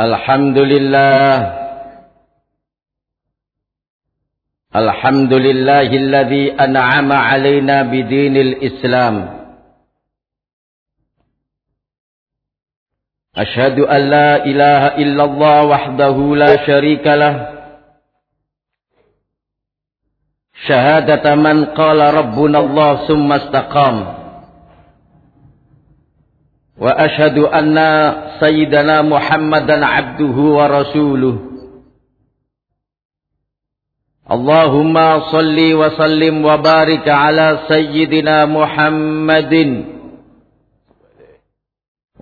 الحمد لله الحمد لله الذي أنعم علينا بدين الإسلام. أشهد أن لا إله إلا الله وحده لا شريك له. شهادة من قال ربنا الله ثم استقام. وأشهد أن سيدنا محمدا عبده ورسوله. اللهم صل وسلم وبارك على سيدنا محمد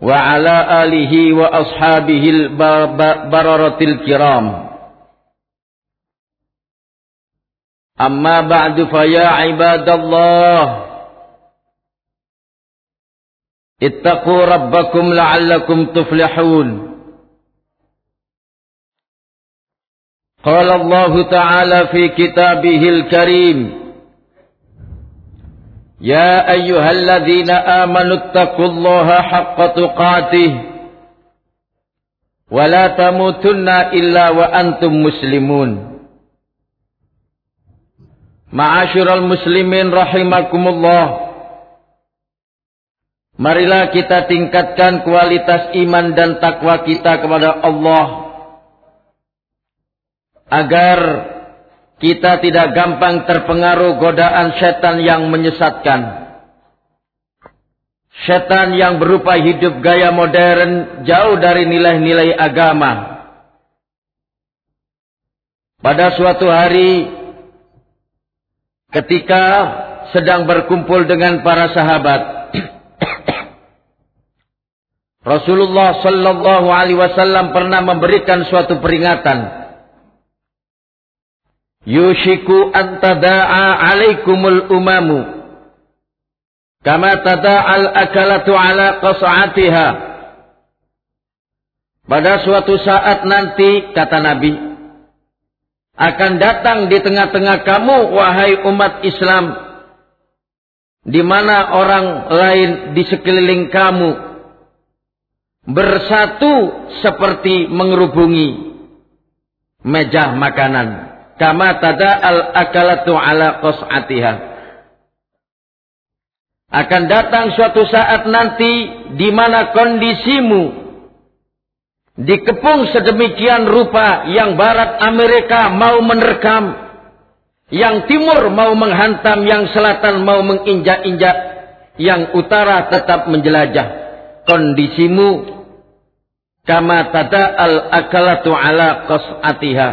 وعلى آله وأصحابه البررة الكرام. أما بعد فيا عباد الله اتقوا ربكم لعلكم تفلحون. قال الله تعالى في كتابه الكريم يا أيها الذين آمنوا اتقوا الله حق تقاته ولا تموتن إلا وأنتم مسلمون. معاشر المسلمين رحمكم الله. Marilah kita tingkatkan kualitas iman dan takwa kita kepada Allah agar kita tidak gampang terpengaruh godaan setan yang menyesatkan. Setan yang berupa hidup gaya modern jauh dari nilai-nilai agama. Pada suatu hari ketika sedang berkumpul dengan para sahabat Rasulullah sallallahu alaihi wasallam pernah memberikan suatu peringatan. Yushiku an tada'a alaikumul umamu kama tada'al akalatu ala qas'atiha. Pada suatu saat nanti kata Nabi akan datang di tengah-tengah kamu wahai umat Islam di mana orang lain di sekeliling kamu bersatu seperti mengerubungi meja makanan. Kama tada al akalatu ala qas'atiha. Akan datang suatu saat nanti di mana kondisimu dikepung sedemikian rupa yang barat Amerika mau menerkam yang timur mau menghantam yang selatan mau menginjak-injak yang utara tetap menjelajah kondisimu Kama tada al akalatu ala qas'atiha.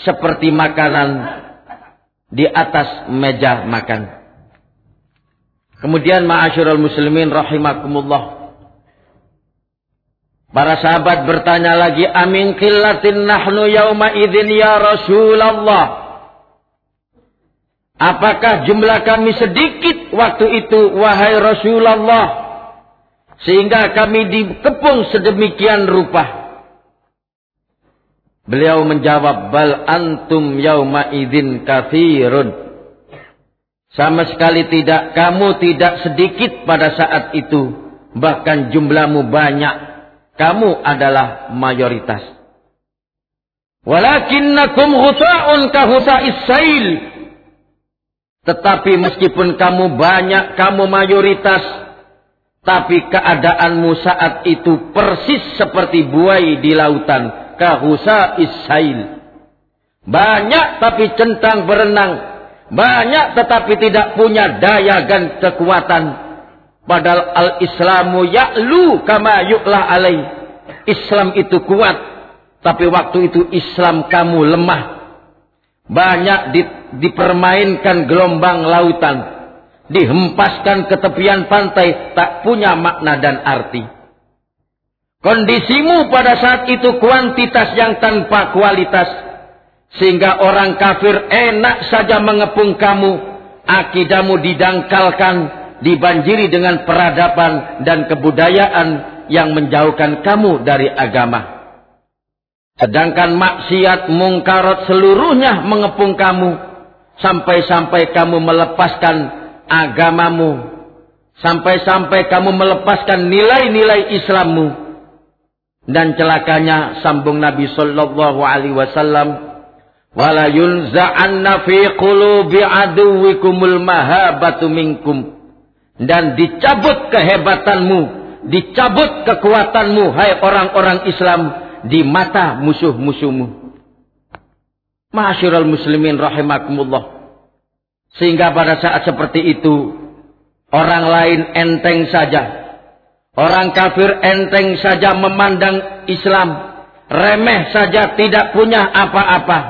Seperti makanan di atas meja makan. Kemudian ma'asyiral muslimin rahimakumullah. Para sahabat bertanya lagi, amin qillatin nahnu yauma idzin ya Rasulullah. Apakah jumlah kami sedikit waktu itu wahai Rasulullah? Sehingga kami dikepung sedemikian rupa. Beliau menjawab, Bal antum yauma idin kafirun. Sama sekali tidak, kamu tidak sedikit pada saat itu. Bahkan jumlahmu banyak. Kamu adalah mayoritas. Walakinnakum husa'un kahusa'is sail. Tetapi meskipun kamu banyak, kamu mayoritas, tapi keadaanmu saat itu persis seperti buai di lautan. Kahusa isail. Banyak tapi centang berenang. Banyak tetapi tidak punya daya dan kekuatan. Padahal al-islamu ya'lu kama yu'lah alaih. Islam itu kuat. Tapi waktu itu Islam kamu lemah. Banyak di, dipermainkan gelombang lautan dihempaskan ke tepian pantai tak punya makna dan arti. Kondisimu pada saat itu kuantitas yang tanpa kualitas. Sehingga orang kafir enak saja mengepung kamu. Akidamu didangkalkan, dibanjiri dengan peradaban dan kebudayaan yang menjauhkan kamu dari agama. Sedangkan maksiat mungkarat seluruhnya mengepung kamu. Sampai-sampai kamu melepaskan agamamu. Sampai-sampai kamu melepaskan nilai-nilai Islammu. Dan celakanya sambung Nabi sallallahu alaihi wasallam wala yunza'anna fi qulubi aduwikumul mahabatu minkum dan dicabut kehebatanmu dicabut kekuatanmu hai orang-orang Islam di mata musuh-musuhmu Ma'asyiral muslimin rahimakumullah sehingga pada saat seperti itu orang lain enteng saja Orang kafir enteng saja memandang Islam. Remeh saja tidak punya apa-apa.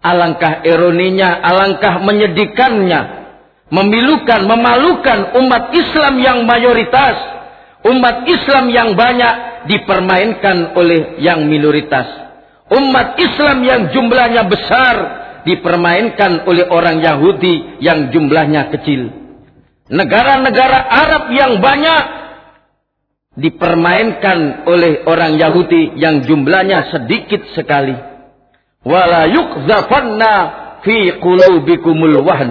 Alangkah ironinya, alangkah menyedihkannya. Memilukan, memalukan umat Islam yang mayoritas. Umat Islam yang banyak dipermainkan oleh yang minoritas. Umat Islam yang jumlahnya besar dipermainkan oleh orang Yahudi yang jumlahnya kecil. Negara-negara Arab yang banyak dipermainkan oleh orang Yahudi yang jumlahnya sedikit sekali. Wala yukzafanna fi qulubikumul wahn.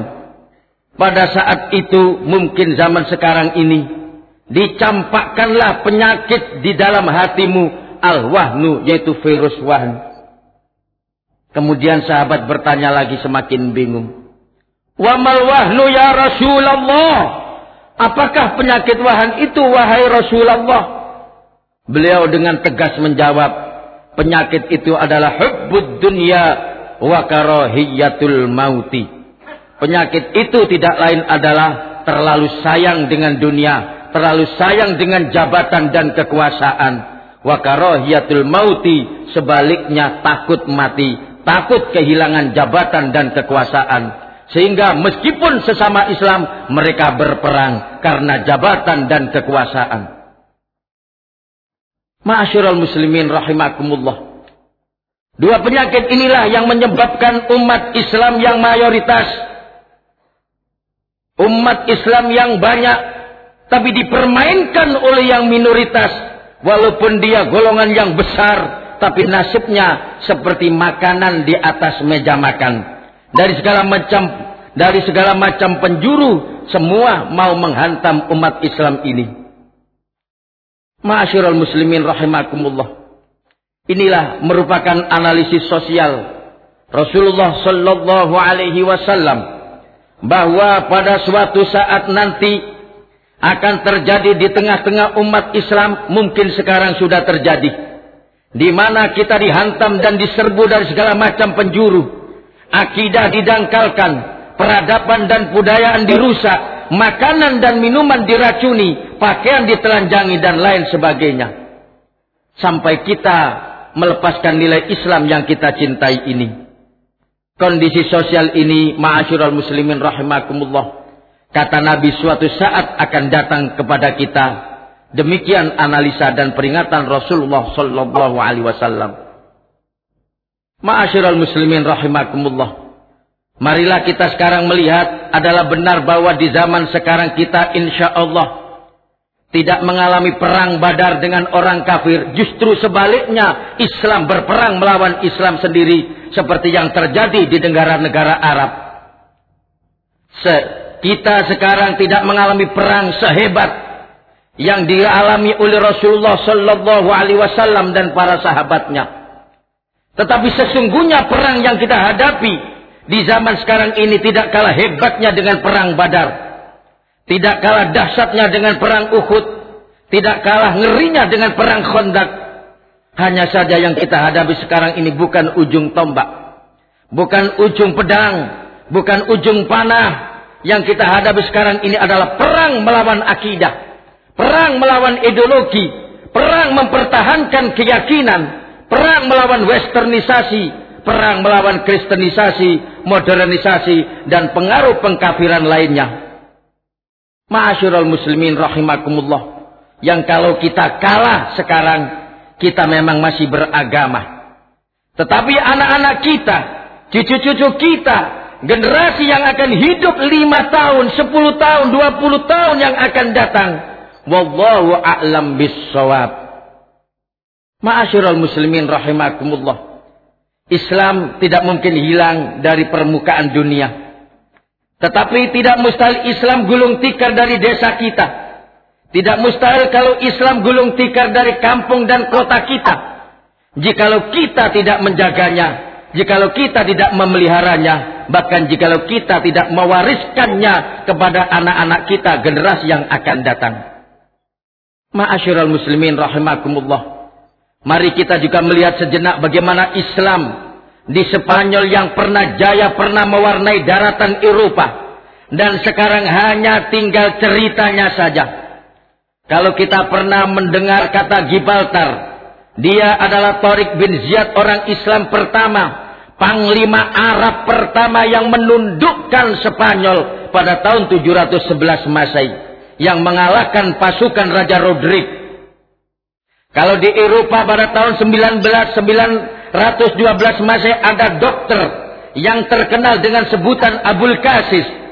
Pada saat itu mungkin zaman sekarang ini dicampakkanlah penyakit di dalam hatimu al-wahnu yaitu virus wahn. Kemudian sahabat bertanya lagi semakin bingung. Wa mal wahnu ya Rasulullah? Apakah penyakit wahan itu wahai Rasulullah? Beliau dengan tegas menjawab, penyakit itu adalah hubbud dunya wa karahiyatul mauti. Penyakit itu tidak lain adalah terlalu sayang dengan dunia, terlalu sayang dengan jabatan dan kekuasaan. Wa karahiyatul mauti sebaliknya takut mati, takut kehilangan jabatan dan kekuasaan sehingga meskipun sesama Islam mereka berperang karena jabatan dan kekuasaan. Ma'asyiral muslimin rahimakumullah. Dua penyakit inilah yang menyebabkan umat Islam yang mayoritas. Umat Islam yang banyak tapi dipermainkan oleh yang minoritas walaupun dia golongan yang besar tapi nasibnya seperti makanan di atas meja makan dari segala macam dari segala macam penjuru semua mau menghantam umat Islam ini. Ma'asyiral muslimin rahimakumullah. Inilah merupakan analisis sosial Rasulullah sallallahu alaihi wasallam bahwa pada suatu saat nanti akan terjadi di tengah-tengah umat Islam mungkin sekarang sudah terjadi di mana kita dihantam dan diserbu dari segala macam penjuru akidah didangkalkan, peradaban dan budayaan dirusak, makanan dan minuman diracuni, pakaian ditelanjangi dan lain sebagainya. Sampai kita melepaskan nilai Islam yang kita cintai ini. Kondisi sosial ini, ma'asyiral muslimin rahimakumullah. Kata Nabi suatu saat akan datang kepada kita. Demikian analisa dan peringatan Rasulullah sallallahu alaihi wasallam. Ma'asyiral muslimin rahimakumullah. Marilah kita sekarang melihat adalah benar bahwa di zaman sekarang kita insya Allah tidak mengalami perang badar dengan orang kafir. Justru sebaliknya Islam berperang melawan Islam sendiri. Seperti yang terjadi di negara-negara Arab. Se kita sekarang tidak mengalami perang sehebat yang dialami oleh Rasulullah Sallallahu Alaihi Wasallam dan para sahabatnya. Tetapi sesungguhnya perang yang kita hadapi di zaman sekarang ini tidak kalah hebatnya dengan perang Badar. Tidak kalah dahsyatnya dengan perang Uhud. Tidak kalah ngerinya dengan perang Khandaq. Hanya saja yang kita hadapi sekarang ini bukan ujung tombak. Bukan ujung pedang. Bukan ujung panah. Yang kita hadapi sekarang ini adalah perang melawan akidah. Perang melawan ideologi. Perang mempertahankan keyakinan Perang melawan westernisasi, perang melawan kristenisasi, modernisasi, dan pengaruh pengkafiran lainnya. Ma'asyiral muslimin rahimakumullah. Yang kalau kita kalah sekarang, kita memang masih beragama. Tetapi anak-anak kita, cucu-cucu kita, generasi yang akan hidup lima tahun, sepuluh tahun, dua puluh tahun yang akan datang. Wallahu a'lam bissawab. Ma'asyiral muslimin rahimakumullah. Islam tidak mungkin hilang dari permukaan dunia. Tetapi tidak mustahil Islam gulung tikar dari desa kita. Tidak mustahil kalau Islam gulung tikar dari kampung dan kota kita. Jikalau kita tidak menjaganya, jikalau kita tidak memeliharanya, bahkan jikalau kita tidak mewariskannya kepada anak-anak kita generasi yang akan datang. Ma'asyiral muslimin rahimakumullah. Mari kita juga melihat sejenak bagaimana Islam di Spanyol yang pernah jaya pernah mewarnai daratan Eropa dan sekarang hanya tinggal ceritanya saja. Kalau kita pernah mendengar kata Gibraltar, dia adalah Torik bin Ziyad orang Islam pertama, panglima Arab pertama yang menundukkan Spanyol pada tahun 711 Masehi yang mengalahkan pasukan Raja Rodrik. Kalau di Eropa pada tahun 1912 Masehi ada dokter yang terkenal dengan sebutan Abul Qasis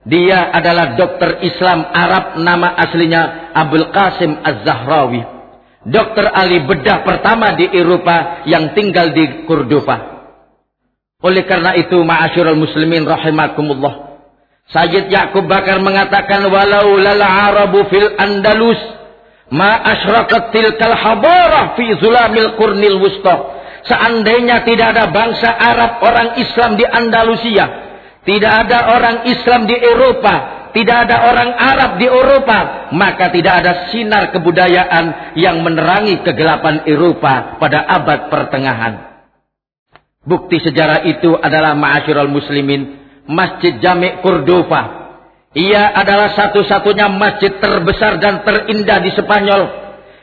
dia adalah dokter Islam Arab nama aslinya Abdul Qasim Az-Zahrawi. Dokter Ali bedah pertama di Eropa yang tinggal di Cordova. Oleh karena itu ma'asyiral muslimin rahimakumullah. Sayyid Yaqub Bakar mengatakan walau lal arabu fil Andalus ma asyraqat tilkal habarah fi zulamil qurnil wusta. Seandainya tidak ada bangsa Arab orang Islam di Andalusia, tidak ada orang Islam di Eropa. Tidak ada orang Arab di Eropa. Maka tidak ada sinar kebudayaan yang menerangi kegelapan Eropa pada abad pertengahan. Bukti sejarah itu adalah ma'asyiral muslimin. Masjid Jami' Cordova. Ia adalah satu-satunya masjid terbesar dan terindah di Spanyol.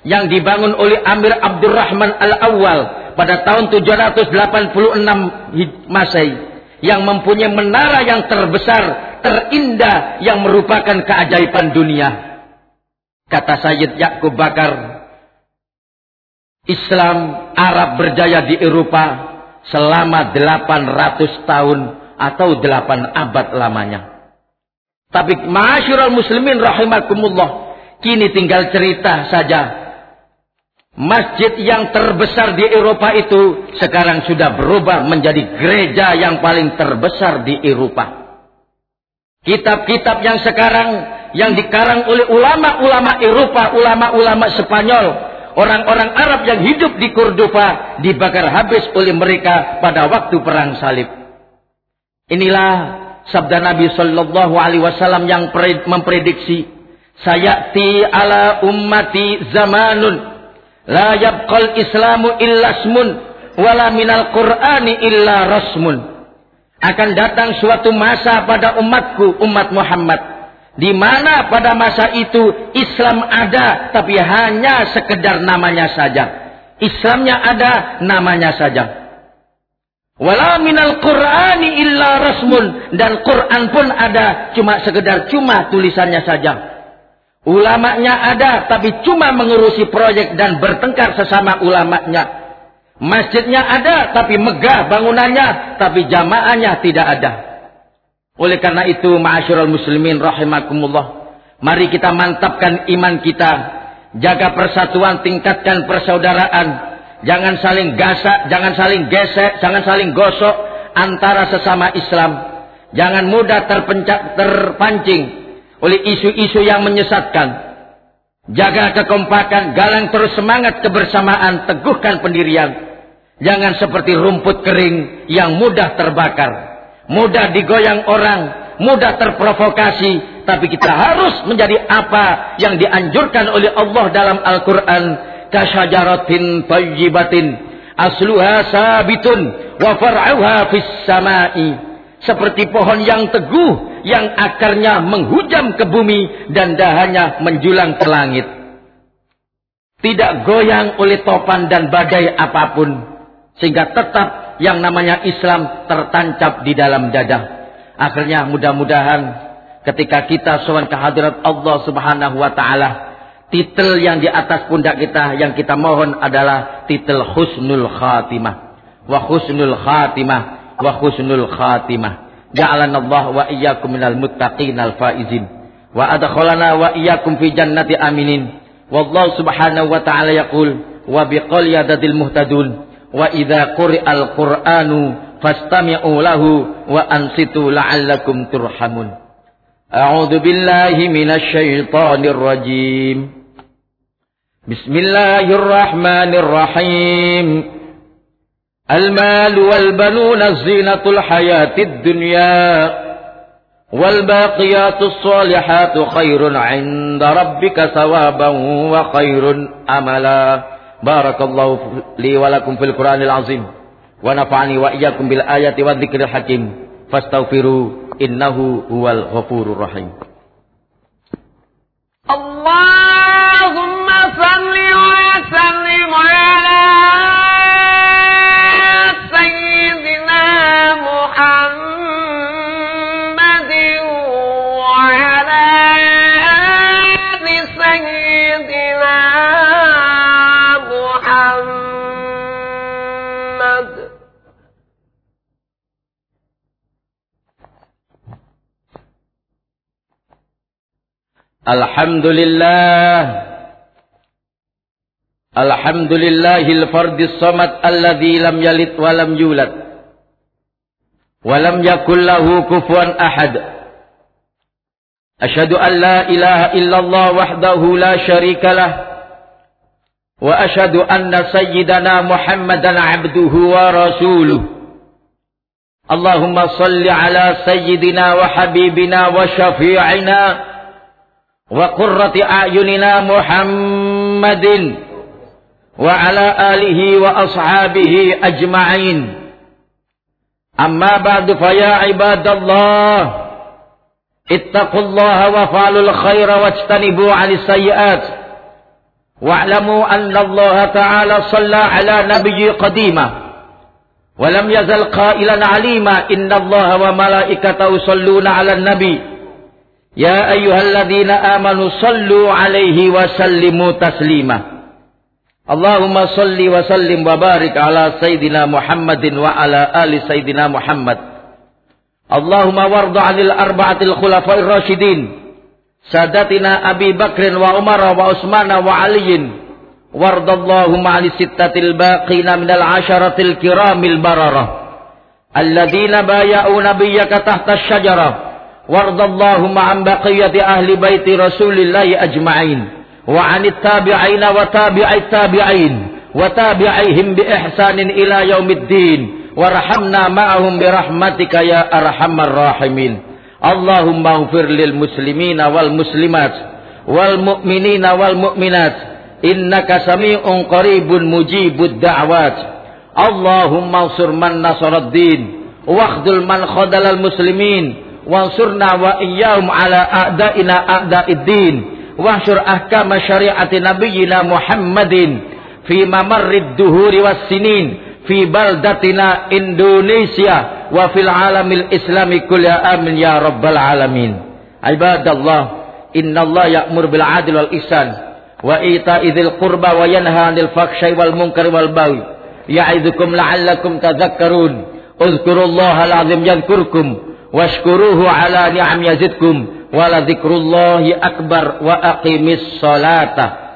Yang dibangun oleh Amir Abdurrahman Al-Awwal pada tahun 786 Masehi yang mempunyai menara yang terbesar, terindah yang merupakan keajaiban dunia. Kata Sayyid Yakub Bakar, Islam Arab berjaya di Eropa selama 800 tahun atau 8 abad lamanya. Tapi masyurul muslimin rahimakumullah, kini tinggal cerita saja Masjid yang terbesar di Eropa itu sekarang sudah berubah menjadi gereja yang paling terbesar di Eropa. Kitab-kitab yang sekarang yang dikarang oleh ulama-ulama Eropa, ulama-ulama Spanyol, orang-orang Arab yang hidup di Cordova dibakar habis oleh mereka pada waktu perang salib. Inilah sabda Nabi Shallallahu Alaihi Wasallam yang memprediksi sayati ala ummati zamanun La yabqal islamu illa smun wala minal qur'ani illa rasmun. Akan datang suatu masa pada umatku, umat Muhammad. Di mana pada masa itu Islam ada tapi hanya sekedar namanya saja. Islamnya ada, namanya saja. Wala minal Qur'ani illa rasmun dan Quran pun ada cuma sekedar cuma tulisannya saja. Ulamanya ada tapi cuma mengurusi proyek dan bertengkar sesama ulamanya. Masjidnya ada tapi megah bangunannya tapi jamaahnya tidak ada. Oleh karena itu ma'asyiral muslimin rahimakumullah. Mari kita mantapkan iman kita. Jaga persatuan, tingkatkan persaudaraan. Jangan saling gasak, jangan saling gesek, jangan saling gosok antara sesama Islam. Jangan mudah terpencak, terpancing oleh isu-isu yang menyesatkan. Jaga kekompakan, galang terus semangat kebersamaan, teguhkan pendirian. Jangan seperti rumput kering yang mudah terbakar, mudah digoyang orang, mudah terprovokasi, tapi kita harus menjadi apa yang dianjurkan oleh Allah dalam Al-Qur'an, kasyajaratin tayyibatin asluha sabitun wa far'uha fis sama'i. Seperti pohon yang teguh yang akarnya menghujam ke bumi dan dahannya menjulang ke langit. Tidak goyang oleh topan dan badai apa pun. Sehingga tetap yang namanya Islam tertancap di dalam dada. Akhirnya mudah-mudahan ketika kita sowan kehadirat Allah subhanahu wa ta'ala titel yang di atas pundak kita yang kita mohon adalah titel husnul khatimah. Wa husnul khatimah wa husnul khatimah. Ja'alanallah wa iyyakum minal muttaqinal faizin. Wa adkhalana wa iyyakum fi jannati aminin. Wallahu subhanahu wa ta'ala yaqul wa biqul ya dadil muhtadun. Wa idza quri'al qur'anu fastami'u lahu wa ansitu la'allakum turhamun. A'udzu billahi minasy syaithanir rajim بسم الله الرحمن الرحيم. المال والبنون الزينة الحياة الدنيا والباقيات الصالحات خير عند ربك ثوابا وخير أملا. بارك الله لي ولكم في القرآن العظيم ونفعني وإياكم بالآيات والذكر الحكيم. فاستغفروا إنه هو الغفور الرحيم. اللهم الحمد لله الحمد لله الفرد الصمد الذي لم يلد ولم يولد. ولم يكن له كفوا أحد. أشهد أن لا إله إلا الله وحده لا شريك له. وأشهد أن سيدنا محمدا عبده ورسوله. اللهم صل على سيدنا وحبيبنا وشفيعنا وقرة أعيننا محمد وعلى آله وأصحابه أجمعين. أما بعد فيا عباد الله اتقوا الله وفعلوا الخير واجتنبوا عن السيئات. واعلموا أن الله تعالى صلى على نبي قديمة. ولم يزل قائلا عليما إن الله وملائكته يصلون على النبي. يا أيها الذين آمنوا صلوا عليه وسلموا تسليما. اللهم صل وسلم وبارك على سيدنا محمد وعلى آل سيدنا محمد. اللهم وارض عن الأربعة الخلفاء الراشدين سادتنا أبي بكر وعمر وعثمان وعلي. وارض اللهم عن الستة الباقين من العشرة الكرام البررة الذين بايعوا نبيك تحت الشجرة. وارض اللهم عن بقية أهل بيت رسول الله أجمعين وعن التابعين وتابع التابعين وتابعيهم بإحسان إلى يوم الدين وارحمنا معهم برحمتك يا أرحم الراحمين. اللهم اغفر للمسلمين والمسلمات والمؤمنين والمؤمنات إنك سميع قريب مجيب الدعوات. اللهم انصر من نصر الدين واخذل من خذل المسلمين وانصرنا وإياهم على أعدائنا أعداء الدين واحشر أحكام شريعة نبينا محمد في ممر الدهور والسنين في بلدتنا إندونيسيا وفي العالم الإسلامي كل آمين يا رب العالمين عباد الله إن الله يأمر بالعدل والإحسان وإيتاء ذي القربى وينهى عن الفحشاء والمنكر والبغي يعظكم لعلكم تذكرون اذكروا الله العظيم يذكركم washkuruhu ala ni'am yazidkum. Wa la akbar wa aqimis salata.